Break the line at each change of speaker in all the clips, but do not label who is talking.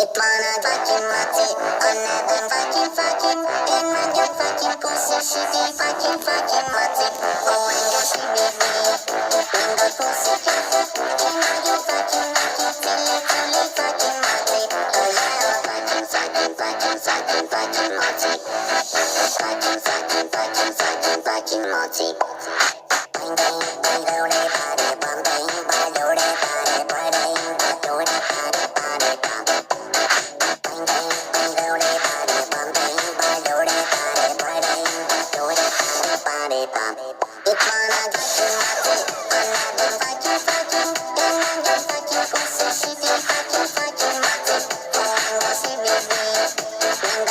It's wanna fucking mati Another fucking fucking In my gun fucking pussy She be fucking fucking mati Oh my gosh she be me I'm the pussy. Cat In my gun fucking mati Tilly tilly fucking mati Oh yeah fucking fucking fucking fucking fucking mati Fucking fucking fucking fucking fucking mati Bang bang bang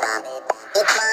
Bobby. It's my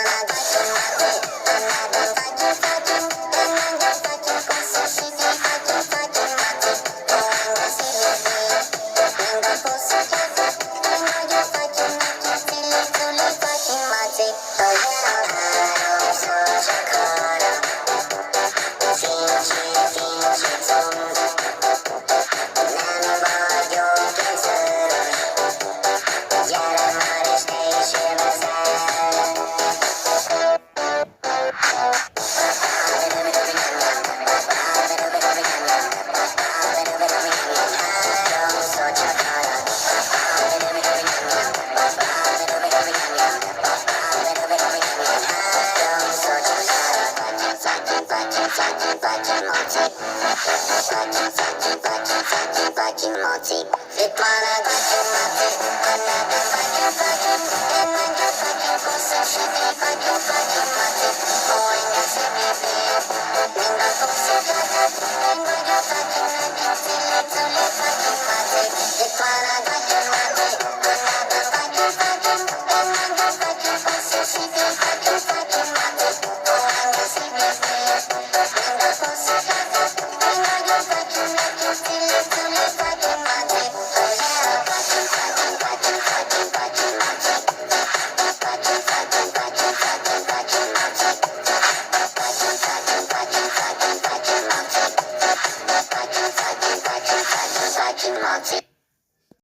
Fucking, fucking, fucking, fucking, fucking, fucking, fucking, fucking,